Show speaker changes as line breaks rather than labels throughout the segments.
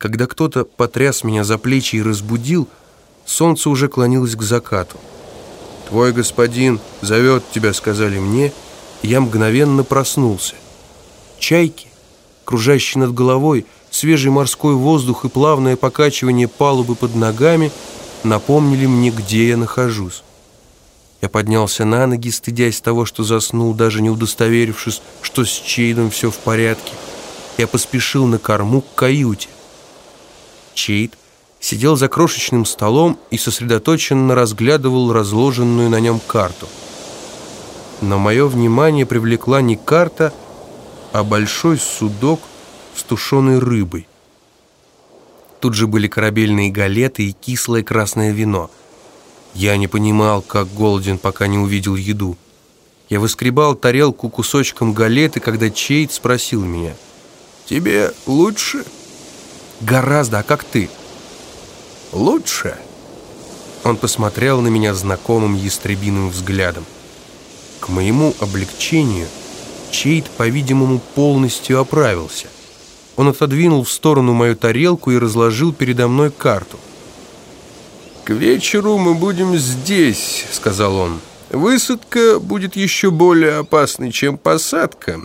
Когда кто-то потряс меня за плечи и разбудил, солнце уже клонилось к закату. «Твой господин зовет тебя», — сказали мне, и я мгновенно проснулся. Чайки, кружащие над головой, свежий морской воздух и плавное покачивание палубы под ногами напомнили мне, где я нахожусь. Я поднялся на ноги, стыдясь того, что заснул, даже не удостоверившись, что с Чейдом все в порядке. Я поспешил на корму к каюте. Чейд сидел за крошечным столом и сосредоточенно разглядывал разложенную на нем карту. Но мое внимание привлекла не карта, а большой судок с тушеной рыбой. Тут же были корабельные галеты и кислое красное вино. Я не понимал, как голоден, пока не увидел еду. Я выскребал тарелку кусочком галеты, когда Чейд спросил меня. «Тебе лучше?» «Гораздо, а как ты?» «Лучше?» Он посмотрел на меня знакомым ястребиным взглядом. К моему облегчению Чейд, по-видимому, полностью оправился. Он отодвинул в сторону мою тарелку и разложил передо мной карту. «К вечеру мы будем здесь», — сказал он. «Высадка будет еще более опасной, чем посадка.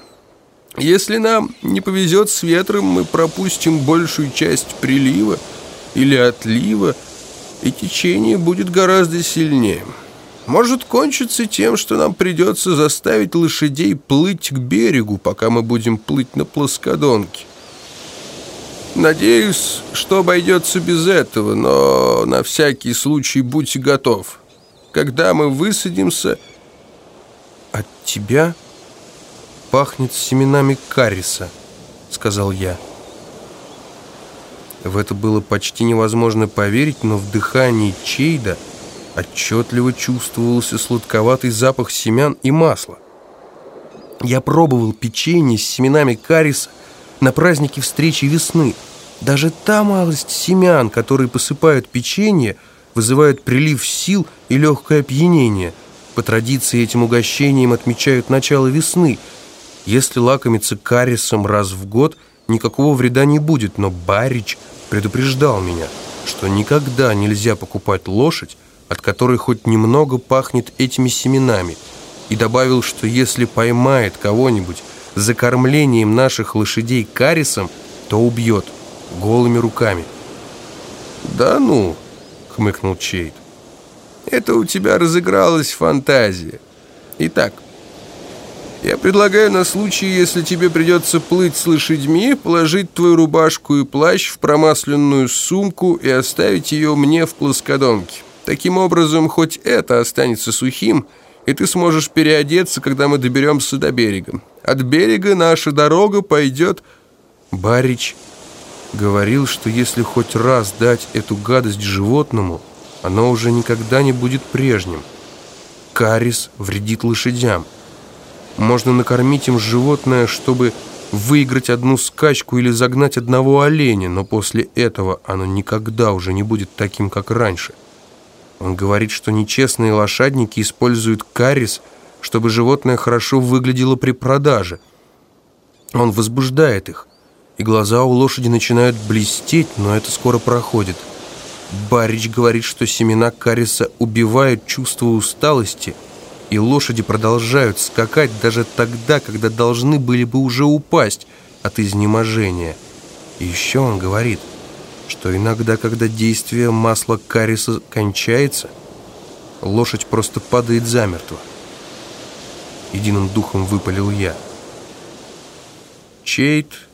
Если нам не повезет с ветром, мы пропустим большую часть прилива или отлива, и течение будет гораздо сильнее. Может кончиться тем, что нам придется заставить лошадей плыть к берегу, пока мы будем плыть на плоскодонке. Надеюсь, что обойдется без этого, но на всякий случай будь готов. Когда мы высадимся... От тебя пахнет семенами кариса, сказал я. В это было почти невозможно поверить, но в дыхании Чейда отчетливо чувствовался сладковатый запах семян и масла. Я пробовал печенье с семенами кариса на празднике встречи весны. Даже та малость семян, которые посыпают печенье, вызывает прилив сил и легкое опьянение. По традиции этим угощением отмечают начало весны. Если лакомиться карисом раз в год, никакого вреда не будет, но Барич – предупреждал меня, что никогда нельзя покупать лошадь, от которой хоть немного пахнет этими семенами, и добавил, что если поймает кого-нибудь за кормлением наших лошадей карисом, то убьет голыми руками.
«Да ну!» — хмыкнул Чейд. «Это у тебя разыгралась фантазия. Итак, я предлагаю на случай, если тебе придется плыть с лошадьми, положить твою рубашку и плащ в промасленную сумку и оставить ее мне в плоскодонке. Таким образом, хоть это останется сухим, и ты сможешь переодеться, когда мы доберемся до берега. От берега наша дорога пойдет...»
Барич говорил, что если хоть раз дать эту гадость животному, оно уже никогда не будет прежним. Карис вредит лошадям. Можно накормить им животное, чтобы выиграть одну скачку или загнать одного оленя, но после этого оно никогда уже не будет таким, как раньше. Он говорит, что нечестные лошадники используют карис, чтобы животное хорошо выглядело при продаже. Он возбуждает их, и глаза у лошади начинают блестеть, но это скоро проходит. Барич говорит, что семена кариса убивают чувство усталости – и лошади продолжают скакать даже тогда, когда должны были бы уже упасть от изнеможения. И еще он говорит, что иногда, когда действие масла кариса кончается, лошадь просто падает замертво. Единым духом выпалил я. Чейт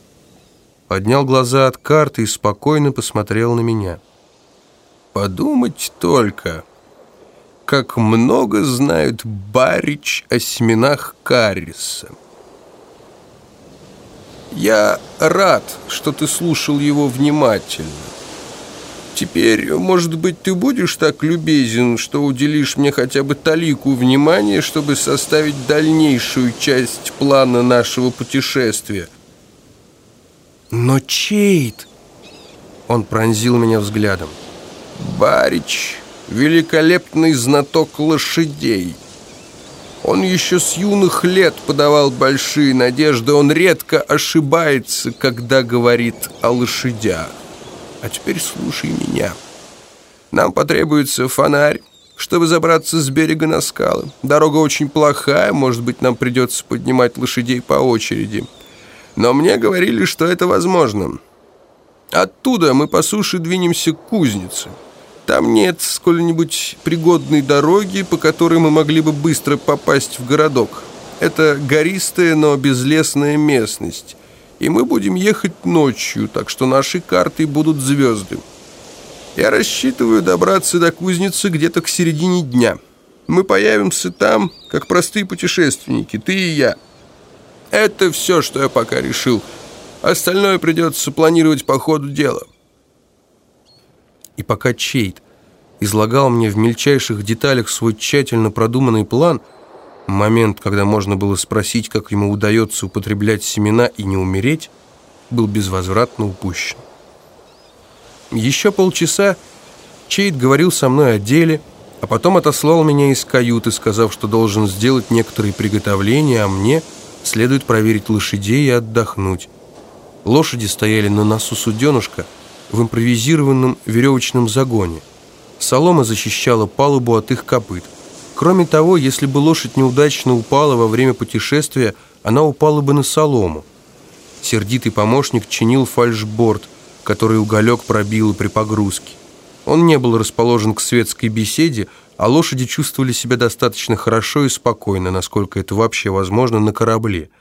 поднял глаза от карты и спокойно посмотрел на меня.
«Подумать только!» Как много знают Барич о семенах кариса. Я рад, что ты слушал его внимательно. Теперь, может быть, ты будешь так любезен, что уделишь мне хотя бы талику внимания, чтобы составить дальнейшую часть плана нашего путешествия.
Но Чейт... Он пронзил меня взглядом.
Барич великолепный знаток лошадей. Он еще с юных лет подавал большие надежды, он редко ошибается, когда говорит о лошадях. А теперь слушай меня. Нам потребуется фонарь, чтобы забраться с берега на скалы. Дорога очень плохая, может быть, нам придется поднимать лошадей по очереди. Но мне говорили, что это возможно. Оттуда мы по суше двинемся к кузнице. Там нет сколь-нибудь пригодной дороги, по которой мы могли бы быстро попасть в городок. Это гористая, но безлесная местность. И мы будем ехать ночью, так что наши карты будут звезды. Я рассчитываю добраться до кузницы где-то к середине дня. Мы появимся там, как простые путешественники, ты и я. Это все, что я пока решил. Остальное придется планировать по ходу дела.
И пока Чейт излагал мне в мельчайших деталях свой тщательно продуманный план, момент, когда можно было спросить, как ему удается употреблять семена и не умереть, был безвозвратно упущен. Еще полчаса Чейт говорил со мной о деле, а потом отослал меня из каюты, сказав, что должен сделать некоторые приготовления, а мне следует проверить лошадей и отдохнуть. Лошади стояли на носу суденышка в импровизированном веревочном загоне. Солома защищала палубу от их копыт. Кроме того, если бы лошадь неудачно упала во время путешествия, она упала бы на солому. Сердитый помощник чинил фальшборд, который уголек пробил при погрузке. Он не был расположен к светской беседе, а лошади чувствовали себя достаточно хорошо и спокойно, насколько это вообще возможно на корабле –